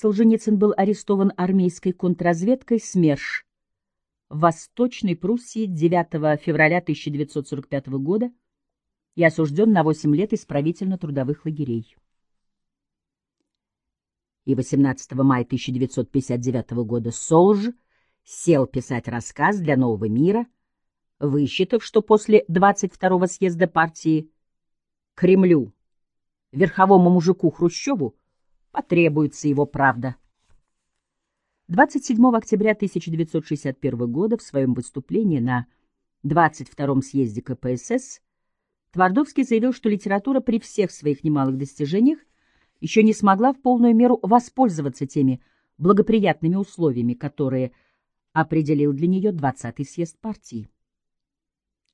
Солженицын был арестован армейской контрразведкой СМЕРШ в Восточной Пруссии 9 февраля 1945 года и осужден на 8 лет исправительно-трудовых лагерей. И 18 мая 1959 года Солж сел писать рассказ для «Нового мира», высчитав, что после 22-го съезда партии Кремлю, верховому мужику Хрущеву, потребуется его правда. 27 октября 1961 года в своем выступлении на 22-м съезде КПСС Твардовский заявил, что литература при всех своих немалых достижениях еще не смогла в полную меру воспользоваться теми благоприятными условиями, которые определил для нее 20-й съезд партии.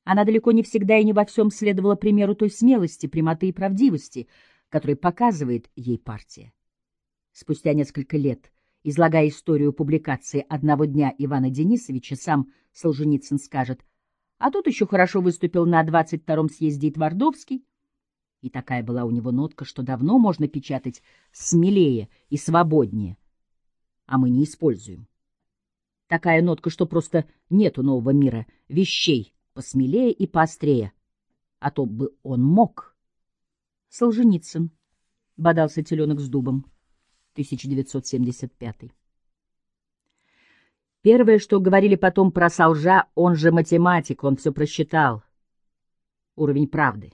Она далеко не всегда и не во всем следовала примеру той смелости, прямоты и правдивости, которые показывает ей партия. Спустя несколько лет, излагая историю публикации «Одного дня» Ивана Денисовича, сам Солженицын скажет, а тут еще хорошо выступил на 22-м съезде Твардовский, и такая была у него нотка, что давно можно печатать смелее и свободнее, а мы не используем. Такая нотка, что просто нету нового мира, вещей посмелее и поострее, а то бы он мог. Солженицын. Бодался теленок с дубом. 1975. Первое, что говорили потом про Солжа, он же математик, он все просчитал. Уровень правды.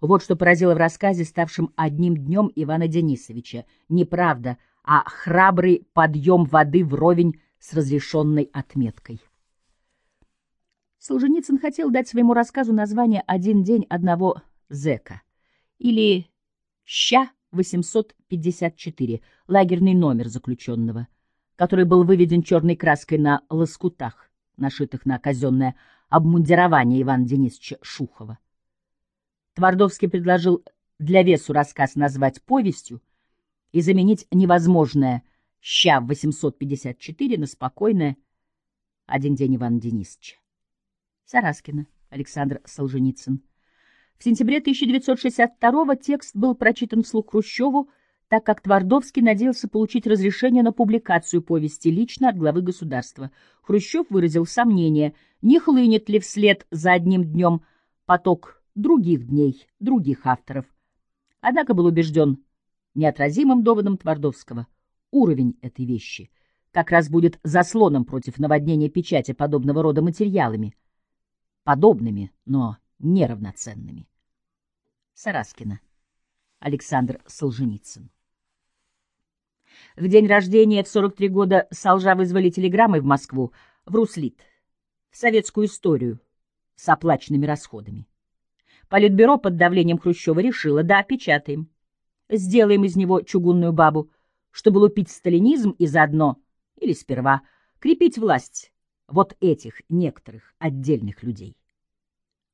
Вот что поразило в рассказе, ставшем одним днем Ивана Денисовича. Не правда, а храбрый подъем воды вровень с разрешенной отметкой. Солженицын хотел дать своему рассказу название «Один день одного зэка» или «Ща 854», лагерный номер заключенного, который был выведен черной краской на лоскутах, нашитых на казенное обмундирование Ивана Денисовича Шухова. Твардовский предложил для весу рассказ назвать повестью и заменить невозможное «Ща 854» на спокойное «Один день Ивана Денисовича». Сараскина, Александр Солженицын. В сентябре 1962 текст был прочитан вслух Хрущеву, так как Твардовский надеялся получить разрешение на публикацию повести лично от главы государства. Хрущев выразил сомнение, не хлынет ли вслед за одним днем поток других дней, других авторов. Однако был убежден неотразимым доводом Твардовского. Уровень этой вещи как раз будет заслоном против наводнения печати подобного рода материалами. Подобными, но неравноценными. Сараскина. Александр Солженицын. В день рождения в 43 года Солжа вызвали телеграммой в Москву, в Руслит, в советскую историю с оплаченными расходами. Политбюро под давлением Хрущева решило, да, печатаем. Сделаем из него чугунную бабу, чтобы лупить сталинизм и заодно, или сперва, крепить власть вот этих некоторых отдельных людей.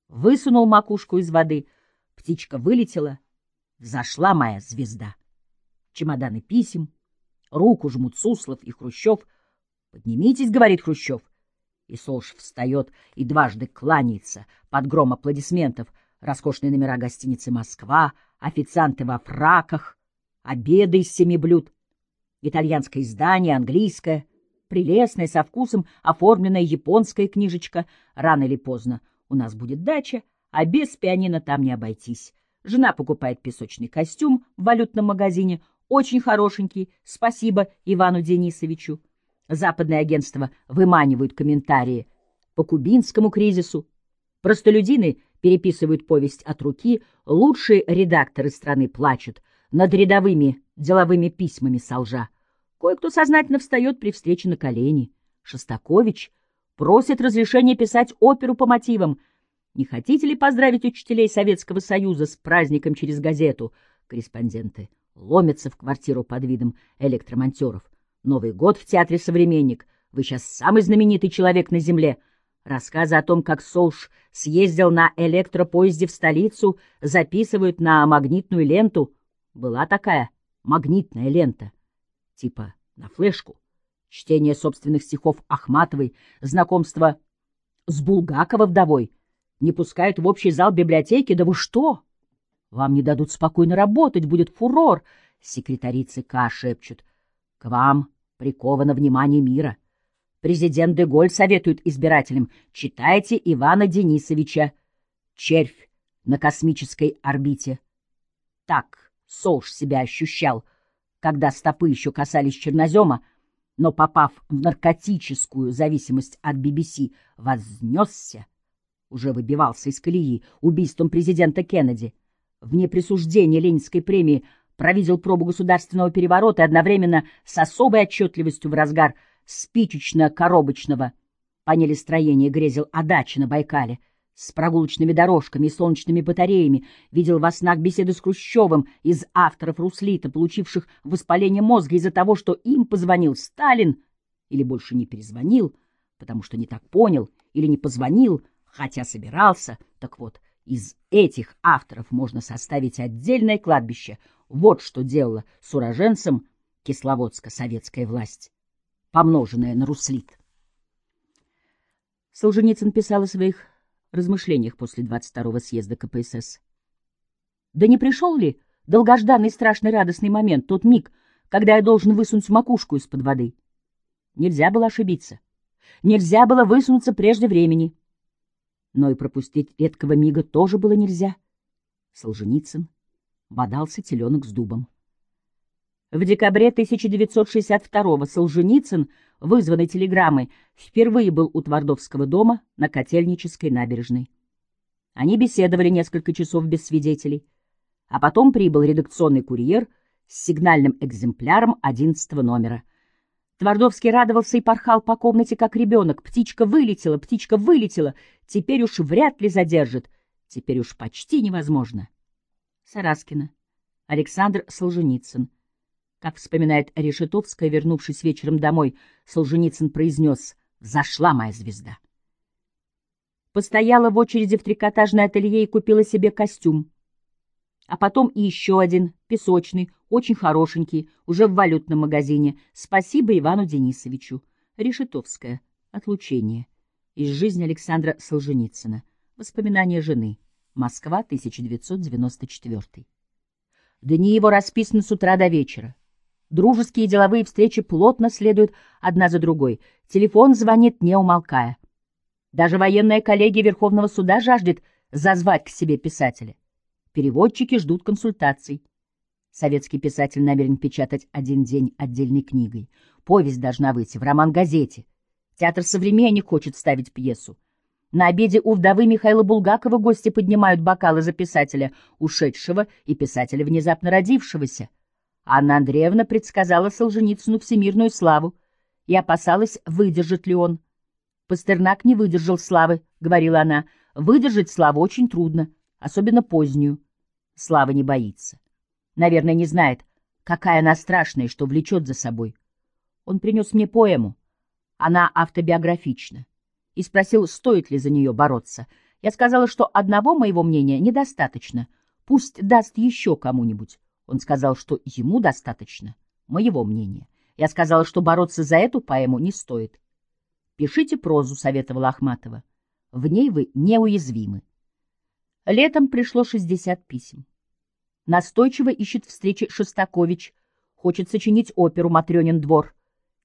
Высунул макушку из воды — Птичка вылетела, взошла моя звезда. Чемоданы писем, руку жмут Суслов и Хрущев. «Поднимитесь», — говорит Хрущев. И Солш встает и дважды кланяется под гром аплодисментов. Роскошные номера гостиницы «Москва», официанты во фраках, обеды из семи блюд, итальянское издание, английское, прелестное, со вкусом, оформленная японская книжечка. Рано или поздно у нас будет дача, а без пианино там не обойтись. Жена покупает песочный костюм в валютном магазине, очень хорошенький, спасибо Ивану Денисовичу. Западное агентство выманивают комментарии по кубинскому кризису. Простолюдины переписывают повесть от руки, лучшие редакторы страны плачут над рядовыми деловыми письмами солжа. Кое-кто сознательно встает при встрече на колени. Шостакович просит разрешения писать оперу по мотивам — не хотите ли поздравить учителей Советского Союза с праздником через газету? Корреспонденты ломятся в квартиру под видом электромонтеров. Новый год в театре «Современник». Вы сейчас самый знаменитый человек на Земле. Рассказы о том, как Солш съездил на электропоезде в столицу, записывают на магнитную ленту. Была такая магнитная лента. Типа на флешку. Чтение собственных стихов Ахматовой, знакомство с Булгакова вдовой — не пускают в общий зал библиотеки? Да вы что? Вам не дадут спокойно работать, будет фурор. Секретари ЦК шепчут. К вам приковано внимание мира. Президент Деголь советует избирателям «Читайте Ивана Денисовича. Червь на космической орбите». Так Солш себя ощущал, когда стопы еще касались чернозема, но, попав в наркотическую зависимость от BBC, вознесся, уже выбивался из колеи убийством президента Кеннеди. Вне присуждения Ленинской премии провидел пробу государственного переворота и одновременно с особой отчетливостью в разгар спичечно-коробочного панелестроения грезил о даче на Байкале с прогулочными дорожками и солнечными батареями, видел во снах беседы с Хрущевым из авторов Руслита, получивших воспаление мозга из-за того, что им позвонил Сталин или больше не перезвонил, потому что не так понял или не позвонил, хотя собирался. Так вот, из этих авторов можно составить отдельное кладбище. Вот что делала с уроженцем Кисловодска советская власть, помноженная на руслит. Солженицын писал о своих размышлениях после 22-го съезда КПСС. Да не пришел ли долгожданный страшный радостный момент, тот миг, когда я должен высунуть макушку из-под воды? Нельзя было ошибиться. Нельзя было высунуться прежде времени. Но и пропустить редкого мига тоже было нельзя. Солженицын бодался теленок с дубом. В декабре 1962-го Солженицын, вызванный телеграммой, впервые был у Твардовского дома на Котельнической набережной. Они беседовали несколько часов без свидетелей, а потом прибыл редакционный курьер с сигнальным экземпляром 11 номера — Твардовский радовался и порхал по комнате, как ребенок. Птичка вылетела, птичка вылетела. Теперь уж вряд ли задержит. Теперь уж почти невозможно. Сараскина. Александр Солженицын. Как вспоминает Решетовская, вернувшись вечером домой, Солженицын произнес «Зашла моя звезда». Постояла в очереди в трикотажное ателье и купила себе костюм а потом и еще один, песочный, очень хорошенький, уже в валютном магазине. Спасибо Ивану Денисовичу. Решетовская. Отлучение. Из жизни Александра Солженицына. Воспоминания жены. Москва, 1994. Дни его расписаны с утра до вечера. Дружеские и деловые встречи плотно следуют одна за другой. Телефон звонит, не умолкая. Даже военная коллегия Верховного суда жаждет зазвать к себе писателя. Переводчики ждут консультаций. Советский писатель намерен печатать один день отдельной книгой. Повесть должна выйти в роман-газете. Театр «Современник» хочет ставить пьесу. На обеде у вдовы Михаила Булгакова гости поднимают бокалы за писателя, ушедшего и писателя, внезапно родившегося. Анна Андреевна предсказала Солженицыну всемирную славу и опасалась, выдержит ли он. «Пастернак не выдержал славы», — говорила она. «Выдержать славу очень трудно, особенно позднюю. Слава не боится. Наверное, не знает, какая она страшная, что влечет за собой. Он принес мне поэму. Она автобиографична. И спросил, стоит ли за нее бороться. Я сказала, что одного моего мнения недостаточно. Пусть даст еще кому-нибудь. Он сказал, что ему достаточно моего мнения. Я сказала, что бороться за эту поэму не стоит. «Пишите прозу», — советовала Ахматова. «В ней вы неуязвимы». Летом пришло 60 писем. Настойчиво ищет встречи Шостакович, хочет сочинить оперу «Матрёнин двор»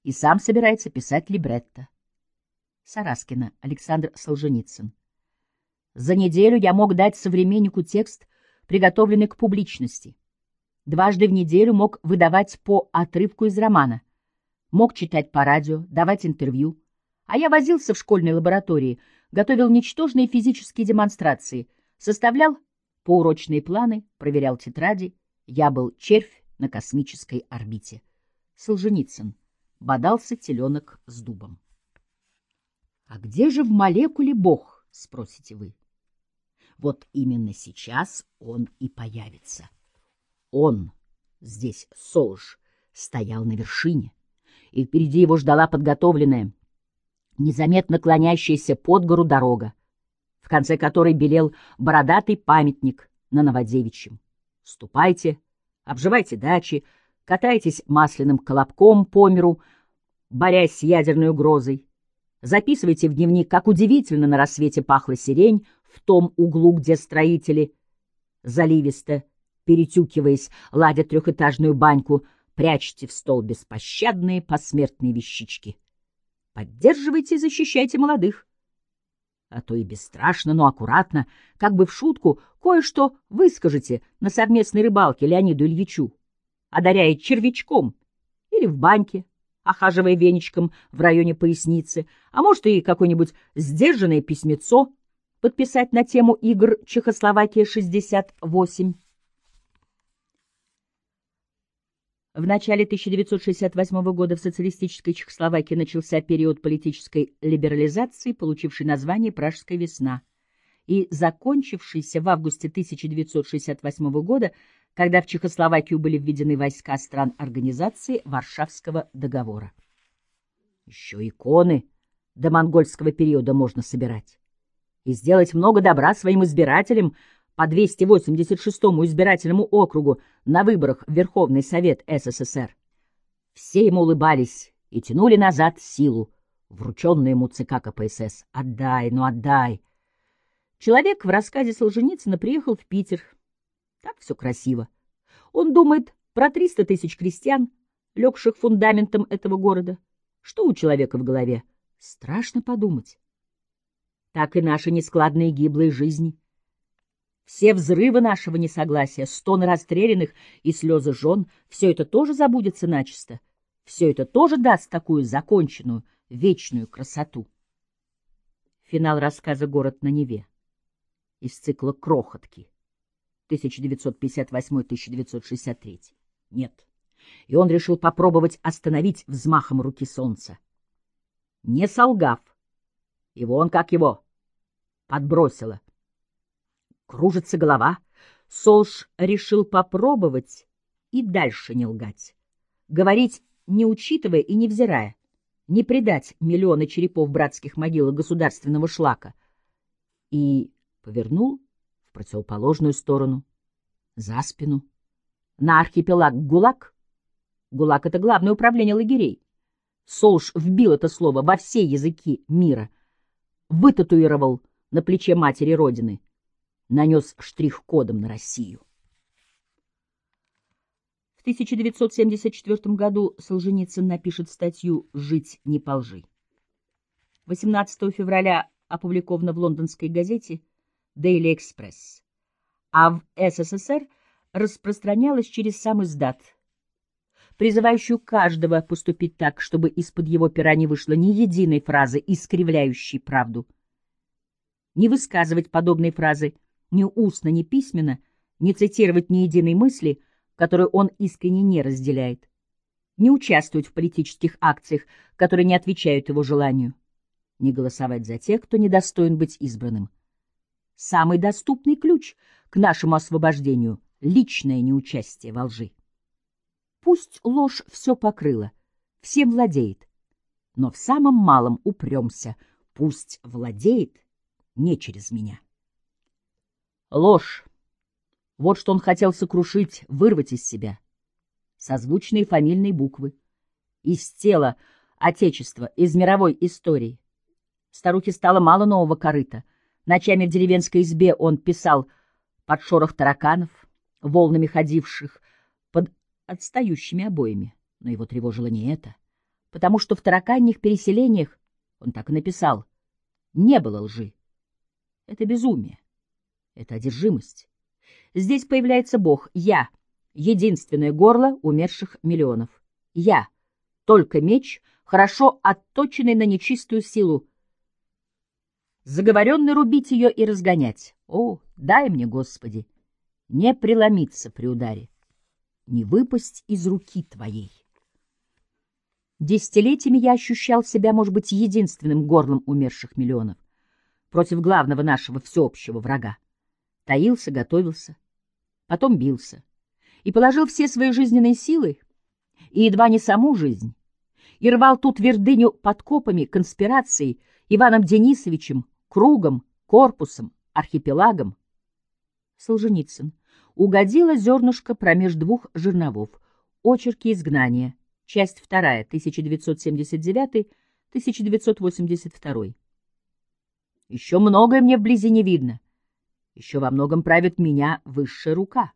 и сам собирается писать либретто. Сараскина, Александр Солженицын. За неделю я мог дать современнику текст, приготовленный к публичности. Дважды в неделю мог выдавать по отрывку из романа. Мог читать по радио, давать интервью. А я возился в школьной лаборатории, готовил ничтожные физические демонстрации — Составлял поурочные планы, проверял тетради. Я был червь на космической орбите. Солженицын. Бодался теленок с дубом. А где же в молекуле Бог, спросите вы? Вот именно сейчас он и появится. Он, здесь Солж, стоял на вершине, и впереди его ждала подготовленная, незаметно клонящаяся под гору дорога в конце которой белел бородатый памятник на Новодевичьем. Ступайте, обживайте дачи, катайтесь масляным колобком по миру, борясь с ядерной угрозой. Записывайте в дневник, как удивительно на рассвете пахла сирень в том углу, где строители, заливисто, перетюкиваясь, ладят трехэтажную баньку прячьте в стол беспощадные посмертные вещички. Поддерживайте и защищайте молодых. А то и бесстрашно, но аккуратно, как бы в шутку, кое-что выскажете на совместной рыбалке Леониду Ильичу, одаряя червячком или в баньке, охаживая веничком в районе поясницы, а может и какое-нибудь сдержанное письмецо подписать на тему игр Чехословакия-68. В начале 1968 года в социалистической Чехословакии начался период политической либерализации, получивший название «Пражская весна», и закончившийся в августе 1968 года, когда в Чехословакию были введены войска стран Организации Варшавского договора. Еще иконы до монгольского периода можно собирать и сделать много добра своим избирателям, по 286-му избирательному округу на выборах в Верховный Совет СССР. Все ему улыбались и тянули назад силу, врученную ему ЦК КПСС. «Отдай, ну отдай!» Человек в рассказе Солженицына приехал в Питер. Так все красиво. Он думает про 300 тысяч крестьян, легших фундаментом этого города. Что у человека в голове? Страшно подумать. Так и наши нескладные гиблые жизни — все взрывы нашего несогласия, стоны расстрелянных и слезы жен — все это тоже забудется начисто. Все это тоже даст такую законченную, вечную красоту. Финал рассказа «Город на Неве» из цикла «Крохотки» 1958-1963. Нет. И он решил попробовать остановить взмахом руки солнца. Не солгав. Его он как его подбросило — кружится голова. Солш решил попробовать и дальше не лгать. Говорить, не учитывая и не взирая, не предать миллионы черепов братских могил государственного шлака. И повернул в противоположную сторону, за спину, на архипелаг ГУЛАГ. ГУЛАГ — это главное управление лагерей. Солш вбил это слово во все языки мира, вытатуировал на плече матери Родины — нанес штрих-кодом на Россию. В 1974 году Солженицын напишет статью «Жить не по лжи». 18 февраля опубликована в лондонской газете Daily Express, а в СССР распространялась через сам издат, призывающую каждого поступить так, чтобы из-под его пера не вышло ни единой фразы, искривляющей правду. Не высказывать подобные фразы – ни устно, ни письменно, не цитировать ни единой мысли, которую он искренне не разделяет, не участвовать в политических акциях, которые не отвечают его желанию, не голосовать за тех, кто недостоин быть избранным. Самый доступный ключ к нашему освобождению — личное неучастие во лжи. Пусть ложь все покрыла, всем владеет, но в самом малом упремся, пусть владеет не через меня. Ложь. Вот что он хотел сокрушить, вырвать из себя. Созвучные фамильные буквы. Из тела Отечества, из мировой истории. Старухе стало мало нового корыта. Ночами в деревенской избе он писал под шорох тараканов, волнами ходивших под отстающими обоями. Но его тревожило не это, потому что в тараканьих переселениях, он так и написал, не было лжи. Это безумие. Это одержимость. Здесь появляется Бог. Я — единственное горло умерших миллионов. Я — только меч, хорошо отточенный на нечистую силу. Заговоренный рубить ее и разгонять. О, дай мне, Господи, не преломиться при ударе, не выпасть из руки Твоей. Десятилетиями я ощущал себя, может быть, единственным горлом умерших миллионов против главного нашего всеобщего врага таился, готовился, потом бился и положил все свои жизненные силы, и едва не саму жизнь, и рвал ту твердыню подкопами, конспирацией, Иваном Денисовичем, кругом, корпусом, архипелагом. Солженицын. Угодило зернышко промеж двух жерновов. Очерки изгнания. Часть вторая, 1979-1982. Еще многое мне вблизи не видно. Еще во многом правит меня высшая рука.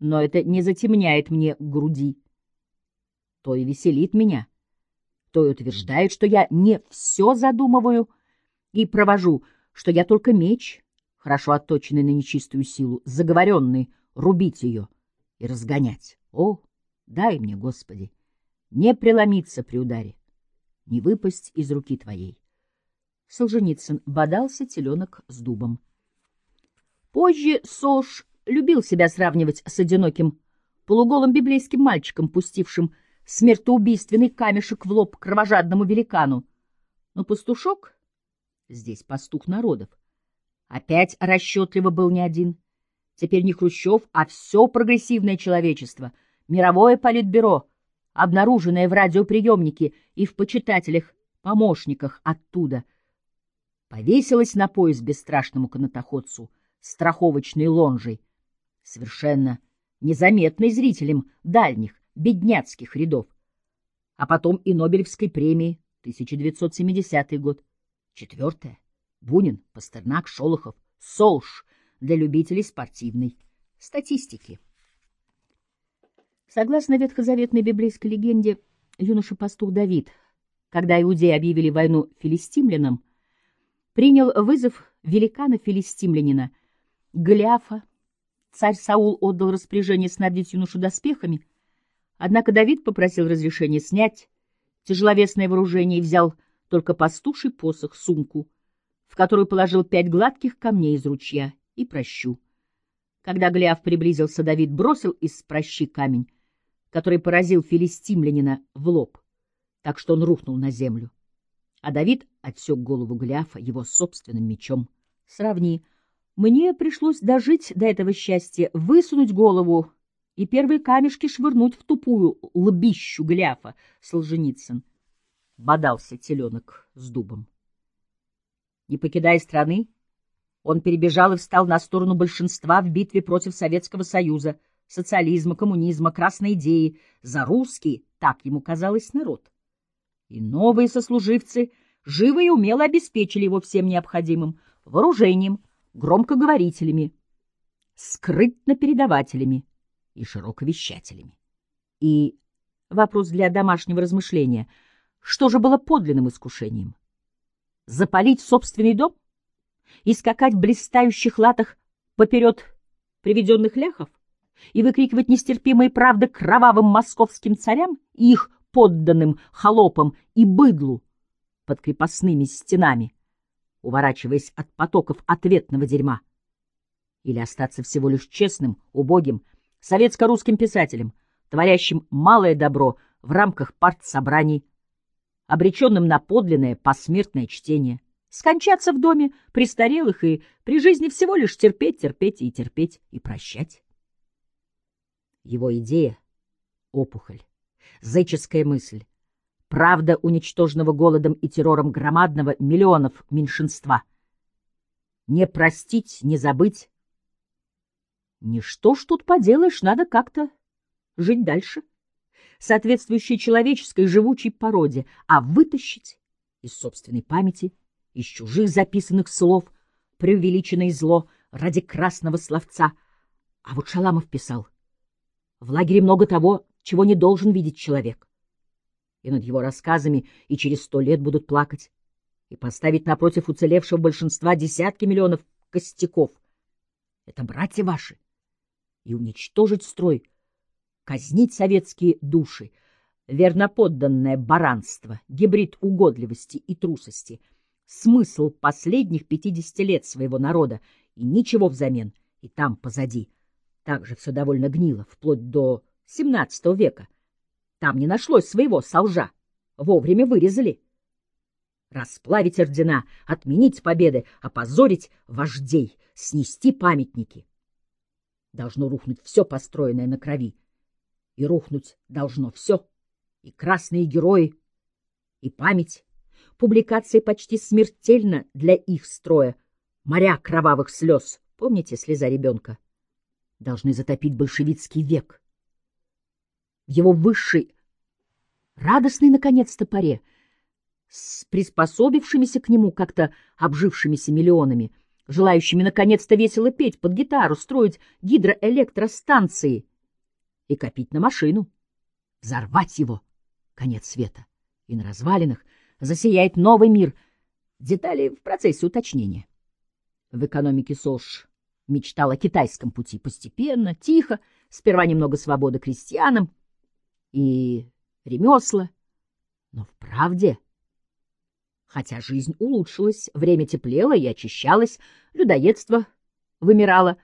Но это не затемняет мне груди, то и веселит меня, то и утверждает, что я не все задумываю и провожу, что я только меч, хорошо отточенный на нечистую силу, заговоренный, рубить ее и разгонять. О, дай мне, Господи, не преломиться при ударе, не выпасть из руки Твоей. Солженицын бодался теленок с дубом. Позже Сош любил себя сравнивать с одиноким полуголым библейским мальчиком, пустившим смертоубийственный камешек в лоб кровожадному великану. Но пастушок, здесь пастух народов, опять расчетливо был не один. Теперь не Хрущев, а все прогрессивное человечество, мировое политбюро, обнаруженное в радиоприемнике и в почитателях-помощниках оттуда, повесилось на пояс бесстрашному канатоходцу страховочной лонжей, совершенно незаметной зрителям дальних, бедняцких рядов. А потом и Нобелевской премии 1970 год. Четвертое. Бунин, Пастернак, Шолохов, Солш для любителей спортивной статистики. Согласно ветхозаветной библейской легенде, юноша-пастух Давид, когда иудеи объявили войну филистимлянам, принял вызов великана-филистимлянина Голиафа. Царь Саул отдал распоряжение снабдить юношу доспехами, однако Давид попросил разрешения снять тяжеловесное вооружение и взял только пастуший посох, сумку, в которую положил пять гладких камней из ручья и прощу. Когда Голиаф приблизился, Давид бросил из прощи камень, который поразил филистимлянина в лоб, так что он рухнул на землю. А Давид отсек голову Голиафа его собственным мечом. Сравни. Мне пришлось дожить до этого счастья, высунуть голову и первые камешки швырнуть в тупую лбищу Голиафа, Солженицын. Бодался теленок с дубом. Не покидая страны, он перебежал и встал на сторону большинства в битве против Советского Союза — социализма, коммунизма, красной идеи, за русский, так ему казалось, народ. И новые сослуживцы живо и умело обеспечили его всем необходимым вооружением, громкоговорителями, скрытно-передавателями и широковещателями. И вопрос для домашнего размышления, что же было подлинным искушением? Запалить собственный дом? И скакать в блистающих латах поперед приведенных ляхов? и выкрикивать нестерпимые правды кровавым московским царям и их подданным холопам и быдлу под крепостными стенами, уворачиваясь от потоков ответного дерьма. Или остаться всего лишь честным, убогим, советско-русским писателем, творящим малое добро в рамках партсобраний, обреченным на подлинное посмертное чтение, скончаться в доме престарелых и при жизни всего лишь терпеть, терпеть и терпеть и прощать. Его идея — опухоль, зыческая мысль, правда уничтоженного голодом и террором громадного миллионов меньшинства. Не простить, не забыть. Ничто ж тут поделаешь, надо как-то жить дальше, соответствующей человеческой живучей породе, а вытащить из собственной памяти, из чужих записанных слов, преувеличенное зло ради красного словца. А вот Шаламов писал — в лагере много того, чего не должен видеть человек. И над его рассказами и через сто лет будут плакать, и поставить напротив уцелевшего большинства десятки миллионов костяков. Это братья ваши. И уничтожить строй, казнить советские души, верноподданное баранство, гибрид угодливости и трусости, смысл последних пятидесяти лет своего народа и ничего взамен, и там позади — также все довольно гнило, вплоть до XVII века. Там не нашлось своего солжа. Вовремя вырезали. Расплавить ордена, отменить победы, опозорить вождей, снести памятники. Должно рухнуть все построенное на крови. И рухнуть должно все. И красные герои, и память. Публикация почти смертельна для их строя. Моря кровавых слез. Помните слеза ребенка? должны затопить большевистский век. В его высшей, радостной, наконец-то, паре, с приспособившимися к нему как-то обжившимися миллионами, желающими, наконец-то, весело петь под гитару, строить гидроэлектростанции и копить на машину, взорвать его — конец света, и на развалинах засияет новый мир. Детали в процессе уточнения. В экономике СОЖ мечтал о китайском пути постепенно, тихо, сперва немного свободы крестьянам и ремесла. Но в правде, хотя жизнь улучшилась, время теплело и очищалось, людоедство вымирало,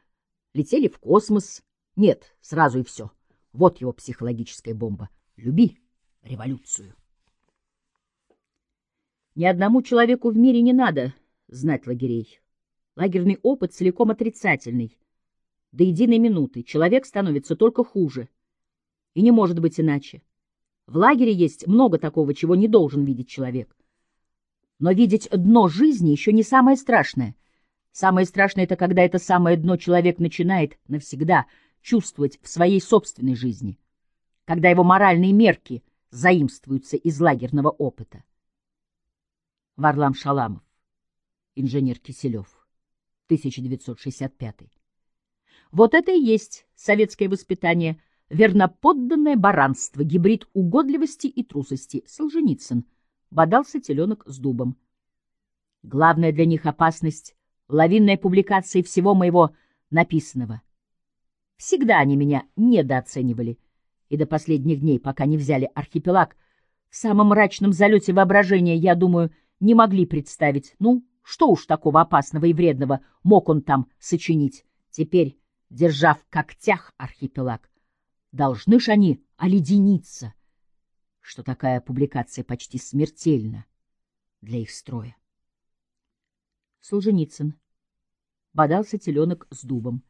летели в космос. Нет, сразу и все. Вот его психологическая бомба. Люби революцию. Ни одному человеку в мире не надо знать лагерей. Лагерный опыт целиком отрицательный. До единой минуты человек становится только хуже. И не может быть иначе. В лагере есть много такого, чего не должен видеть человек. Но видеть дно жизни еще не самое страшное. Самое страшное — это когда это самое дно человек начинает навсегда чувствовать в своей собственной жизни, когда его моральные мерки заимствуются из лагерного опыта. Варлам Шаламов, инженер Киселев, 1965. Вот это и есть советское воспитание, верноподданное баранство, гибрид угодливости и трусости. Солженицын. Бодался теленок с дубом. Главная для них опасность — лавинная публикация всего моего написанного. Всегда они меня недооценивали, и до последних дней, пока не взяли архипелаг, в самом мрачном залете воображения, я думаю, не могли представить, ну, что уж такого опасного и вредного мог он там сочинить. Теперь, держа в когтях архипелаг, должны ж они оледениться, что такая публикация почти смертельна для их строя. Солженицын. Бодался теленок с дубом.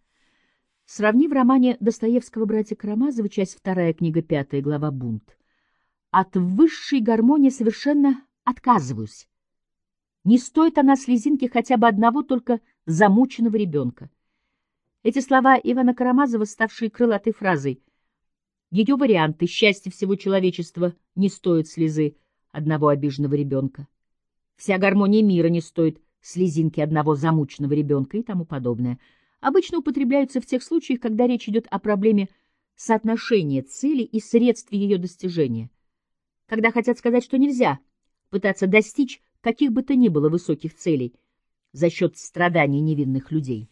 Сравни в романе Достоевского «Братья Карамазовы», часть вторая, книга пятая, глава «Бунт». От высшей гармонии совершенно отказываюсь. Не стоит она слезинки хотя бы одного только замученного ребенка. Эти слова Ивана Карамазова, ставшие крылатой фразой, ее варианты «Счастье всего человечества не стоит слезы одного обиженного ребенка», «Вся гармония мира не стоит слезинки одного замученного ребенка» и тому подобное, обычно употребляются в тех случаях, когда речь идет о проблеме соотношения цели и средств ее достижения, когда хотят сказать, что нельзя пытаться достичь каких бы то ни было высоких целей за счет страданий невинных людей.